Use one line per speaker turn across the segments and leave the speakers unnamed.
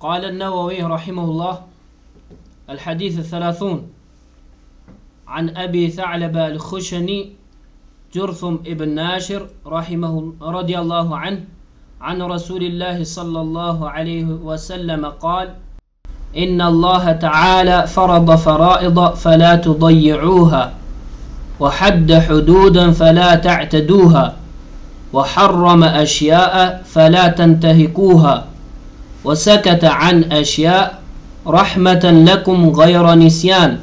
قال النووي رحمه الله الحديث الثلاثون. عن أبي ثعلب الخشني جرثم ابن ناشر رحمه رضي الله عنه عن رسول الله صلى الله عليه وسلم قال إن الله تعالى فرض فرائض فلا تضيعوها وحد حدودا فلا تعتدوها وحرم أشياء فلا تنتهكوها. وسكت عن أشياء رحمة لكم غير نسيان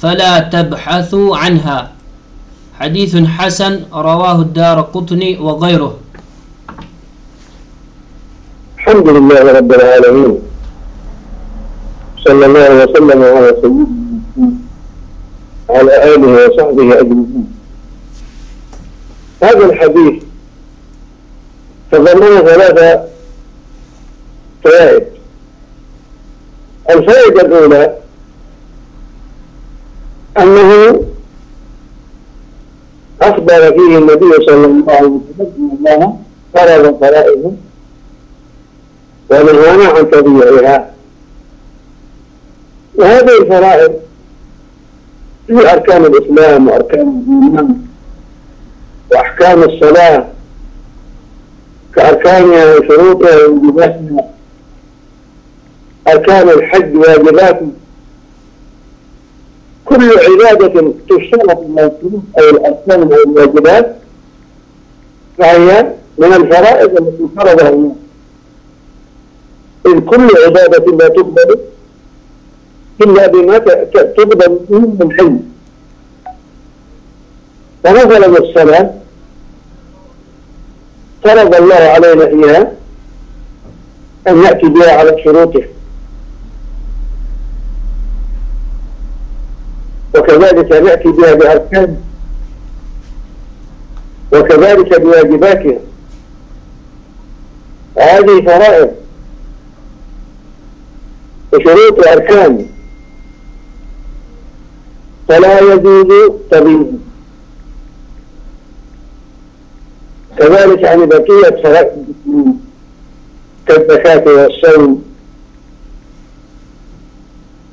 فلا تبحثوا عنها. حديث حسن رواه الدار قطني وغيره.
الحمد لله رب العالمين. صلى الله وسلم على سيدنا وعلى آله وصحبه أجمعين. هذا الحديث تضمن ثلاثة فوائد الفائدة الأولى أنه أخبر فيه النبي صلى الله عليه وسلم أن الله فرض فرائضه ونهانا عن تضييعها. وهذه الفرائض في أركان الإسلام وأركان الإيمان وأحكام الصلاة كأركانها وشروطها وواجباتها أركان الحج واجباته كل عبادة تشترط الشروط أو الأركان أو الواجبات فهي من الفرائض التي فرضها الله. إذ كل عبادة لا تقبل إلا بما تقبل من الحي فمثلا الصلاة فرض الله علينا فيها أن نأتي بها على شروطها وكذلك نأتي بها بأركان وكذلك بواجباتها هذه فرائض وشروط وأركان. فلا يجوز تبييض كذلك عن بقية فرائض كالزكاة والصوم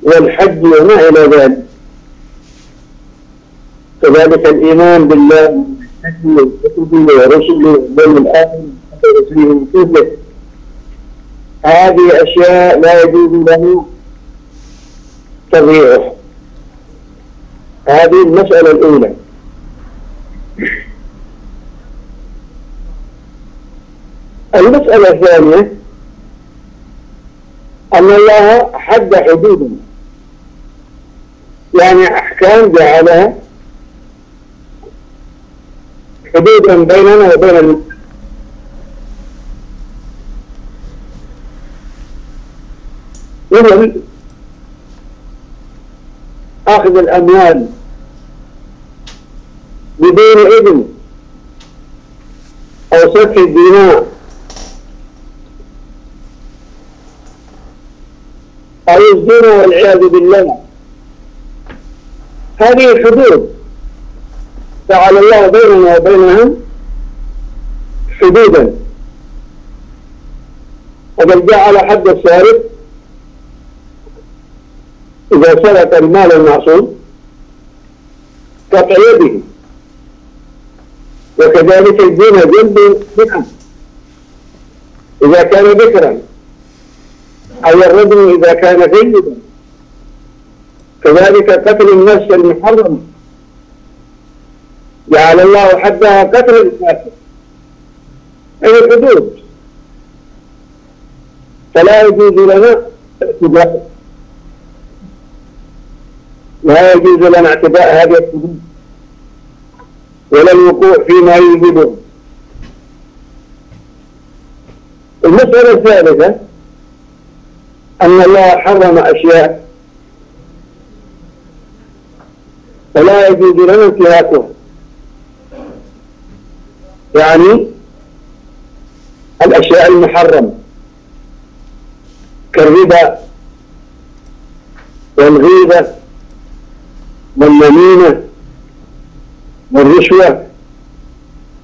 والحج وما إلى ذلك. كذلك الإيمان بالله ورسله واليوم الآخر ورسله هذه أشياء لا يجوز له تضييعها هذه المسألة الأولى. المسألة الثانية أن الله حد حدودا يعني أحكام جعلها حدودا بيننا وبين إذن أخذ الأموال بدون إذن أو سفك الدماء أو الزنا والعياذ بالله. هذه حدود. جعل الله بيننا وبينهم حدودا. وقد جعل حد السارق إذا سرق المال المعصوم قطع يده. وكذلك الزنا جنب بكم إذا كان ذكرا أو الرجل إذا كان جيدا كذلك قتل النفس المحرم. جعل الله حدها قتل الكافر. أي حدود؟ فلا يجوز لنا اعتداء لا يجوز لنا اعتداء هذه الحدود. ولا الوقوع فيما يوجبه المسألة الثالثة أن الله حرم أشياء. ولا يجوز لنا انتهاكها. يعني الأشياء المحرمة كالربا والغيبة والنميمة والرشوة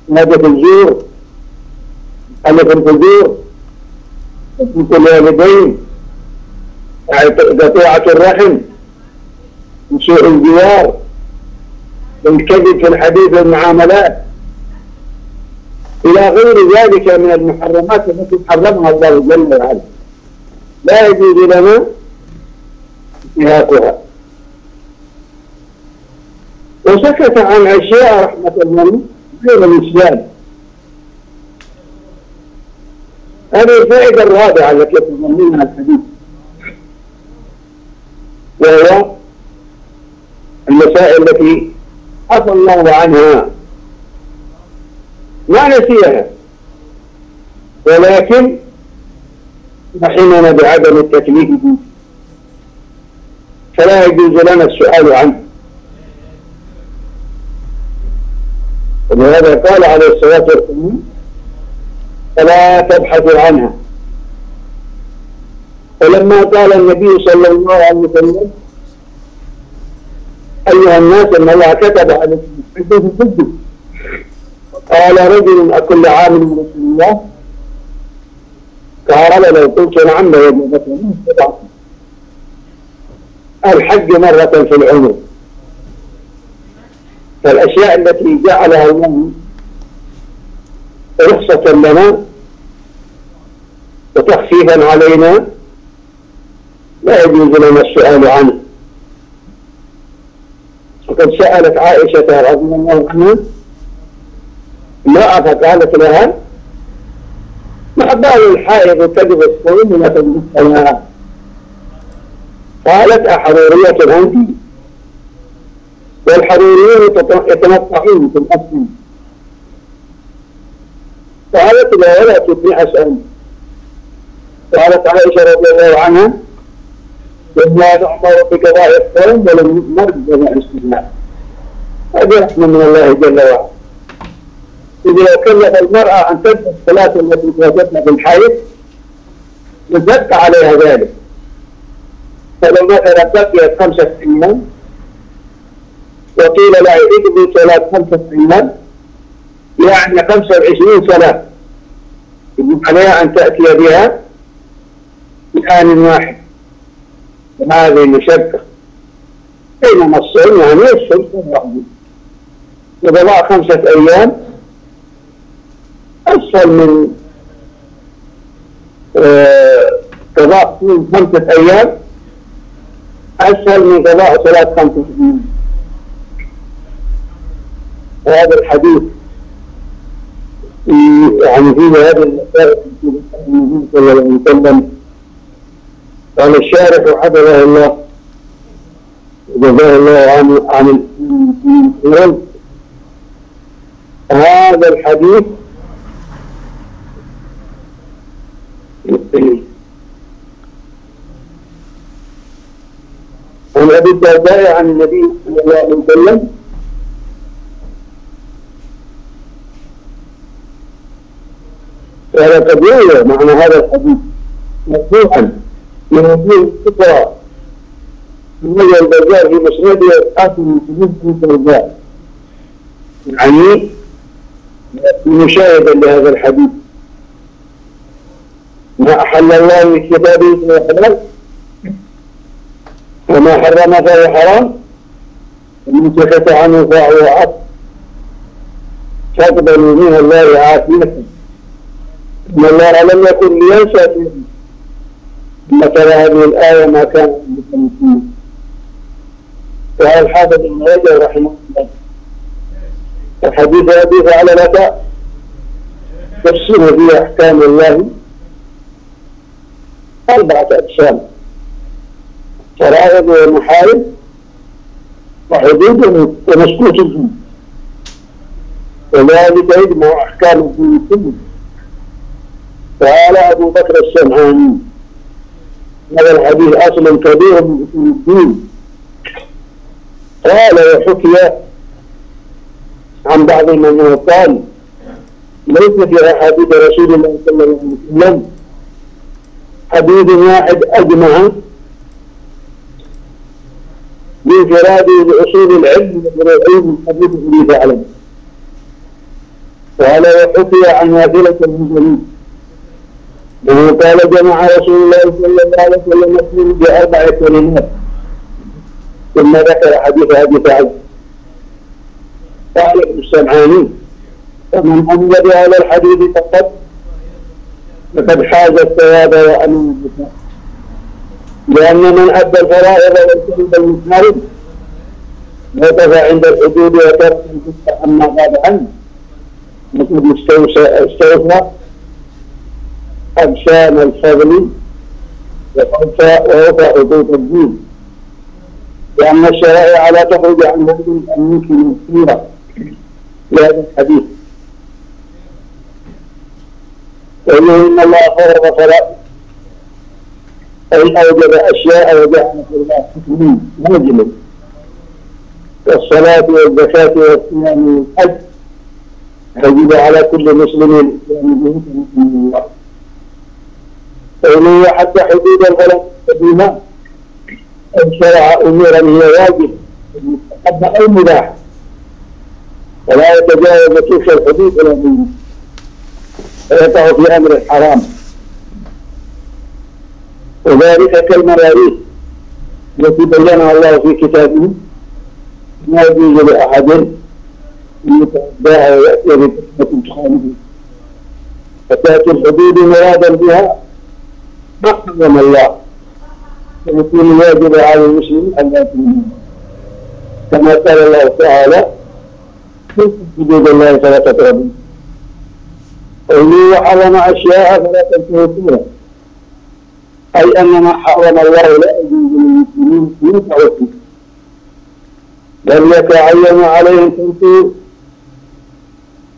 مادة الزور ألف الفجور حقوق الوالدين قطيعة الرحم وسوء الجوار والكذب في الحديث والمعاملات. إلى غير ذلك من المحرمات التي حرمها الله جل وعلا. لا يجوز لنا انتهاكها وسكت عن أشياء رحمة الله غير الإسلام. هذه الفائدة الرابعة التي تضمنها الحديث. وهو المسائل التي عفى الله عنها. ما نسيها. ولكن رحمنا بعدم التكليف. به فلا يجوز لنا السؤال عنه. ولهذا قال عليه الصلاة والسلام فلا تبحثوا عنها. ولما قال النبي صلى الله عليه وسلم أيها الناس إن الله كتب عليكم الحج في قال رجل أكل عام من رسول الله. قال لو قلت نعم لوجبت الحج مرة في العمر. فالأشياء التي جعلها الله رخصة لنا وتخفيفا علينا لا يجوز لنا السؤال عنه. وقد سألت عائشة رضي الله عنها امرأة فقالت لها ما بال الحائض تجد الصوم ولا تجد الصلاة. قالت أحرورية أنت والحروريون يتمطعون في الأصل. قالت لا ولا تبني أسأل قالت عائشة رضي الله عنها وما نؤمر بقضاء الصوم ولم بقضاء الصلاة. هذه رحمة من الله جل وعلا. إذا كلف المرأة أن تدفع الصلاة التي توجدنا بالحيض نزدت عليها ذلك. فلو مثلا بقيت خمسة أيام وقيل لا يجب صلاة خمسة أيام يعني خمسة وعشرين صلاة. يجب عليها أن تأتي بها بآن واحد. هذه مشقة. بينما الصوم يعني الصوم وقضاء خمسة أيام أسهل من آه، قضاء خمسة أيام. أسهل من قضاء صلاة خمسة أيام. هذا الحديث يعني في هذه المسائل النبي صلى الله عليه وسلم قال الشارح حفظه الله جزاه الله عن عن هذا الحديث عن أبي الدرداء عن النبي صلى الله عليه وسلم. وهذا يروى معنى هذا الحديث مرفوعا من وجوه كثرى من وجه البزار في مسنده حاكم من سنده البزار يعني مشاهدا لهذا الحديث. ما أحل الله في كتابه فهو حلال. وما حرم فهو حرام. ومن سكت عنه فهو عصر فاقبلوا من الله عافية. إن الله لم يكن لينسى فيه مثل هذه الآية ما كان المسلمين وهذا الحافظ ابن رجب رحمه الله. الحديث حديث على لك تفسير في أحكام الله. أربعة أقسام فرائض ومحارم وحدود ومسكوت الدين وذلك يجمع أحكام الدين كله. قال أبو بكر السمعاني هذا الحديث أصل كبير من أصول الدين. قال وحكي عن بعض من قال ليس في أحاديث رسول الله صلى الله عليه وسلم حديث واحد أجمع بانفراده بأصول العلم وبالعلم الحديث الذي فعله وهذا وحكي عن واثلة المسلمين. ومن قال جمع رسول الله صلى الله عليه وسلم مسلم بأربع كلمات ثم ذكر حديث أبي سعد قال ابن السمعاني فمن أمد على الحديث فقد فقد حاز الثواب وأمن البكاء لأن من أدى الفرائض والكذب المسلم وقف عند الحدود وترك الفتح أما غاب عنه مثل استوفى أجسام الفضل وأوفى ووفى حدود الدين. لأن الشرائع لا تخرج عن هذه الأمور المثيرة لهذا الحديث وإنه إن الله فرض فرائض أي أوجب أشياء وجعل الله حكمين موجبا. والصلاة والزكاة والصيام والحج يجب على كل مسلم فإنه حتى حدود الغلط القديمة أن شرع أمورا هي واجب مستحب أو مباح. ولا يتجاوز تلك الحدود منه فيقع في أمر الحرام وذلك كالمواريث التي بينها الله في كتابه. ما يجوز لأحد أن يتعداها ويأتي بكلمة تخالفه فتأتي الحدود مرادا بها. ما الله. فيكون الواجب على المسلم أن يأتي كما قال الله تعالى حدود الله فلا تقربوا قوله وحرم أشياء فلا تنتهكوها أي أن ما حرم الله لا يجوز للمسلمين ينفعوا بل يتعين عليهم تنفيذ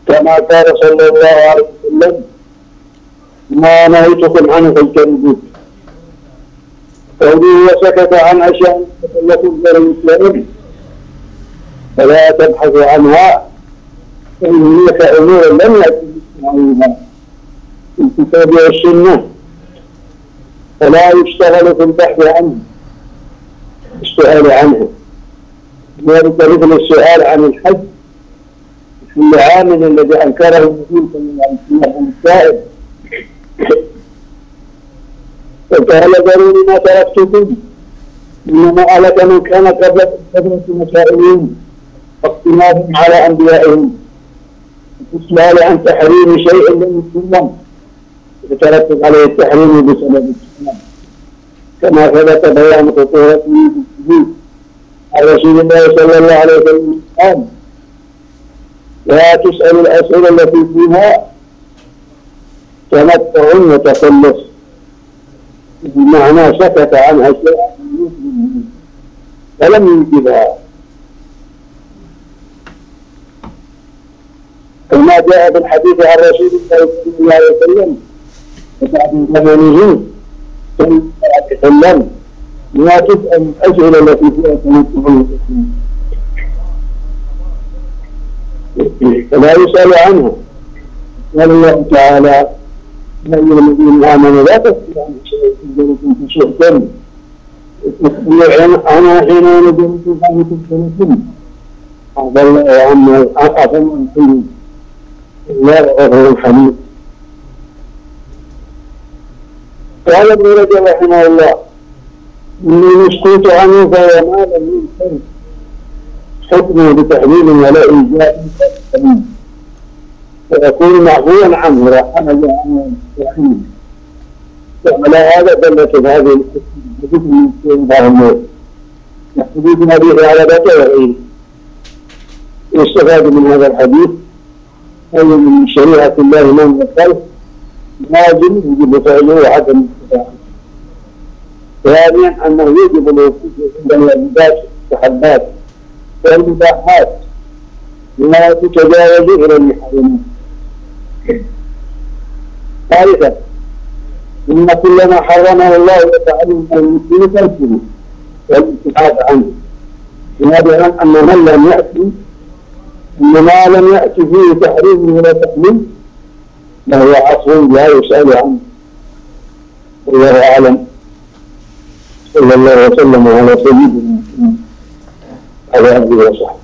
كما قال صلى الله عليه وسلم ما نهيتكم عنه فاجتنبوه. قوله وسكت عن أشياء لكم غير المسلمين فلا تبحثوا عنها. فإن هناك أمور لم في الكتاب والسنة فلا يشتغل في البحث عنه السؤال عنه ذلك مثل السؤال عن الحج في العامل الذي أنكره النبي صلى الله عليه وسلم فقال ذروني ما تركتكم إنما أهلك من كان قبل كثرة مسائلهم واقتناهم على أنبيائهم الإسلام عن تحريم شيء لم يسلم يترتب عليه التحريم بسبب الإسلام كما ثبت بيان خطورته بالسجود عن رسول الله صلى الله عليه وسلم قال لا تسأل الأسئلة التي فيها تمتع وتخلص. بمعنى سكت عن أشياء فلم يجبها كما جاء في الحديث عن رسول الله صلى الله عليه وسلم وبعد زمنه صلى الله عليه وسلم لا تسأل الأسئلة التي فيها تنبه فلا يسأل عنه. قال الله تعالى يا أيها الذين آمنوا لا تسألوا عن شيء إذا كنتم شئتم عنها حين نزلتم فأن تسألوا هذا الله عما أعظم الحلم قال ابن رجب رحمه الله إني مسكوت عنه فهو ما لم ينكر حكمه بتحليل ولا إيجاب فيكون معفوا عنه رحمه الله عنه وعلى هذا دلت هذه الحديث من بعض الناس حديث النبي على بكر وغيره. يستفاد من هذا الحديث أي من شريعة الله من الخلق لازم يجب فعله وعدم استطاعته ثانيا أنه يجب الوقوف عند الواجبات والمستحبات والمباحات لا تتجاوز إلى المحرمات ثالثا إن كل ما حرمه الله يتعلم المسلم تركه والابتعاد عنه. بهذا أن من لم يأتي ما لم يأتي فيه تحريم ولا تحليل. فهو عصر لا يسأل عنه. والله أعلم. صلى الله وسلم على سيدنا محمد. على عبده وصحبه.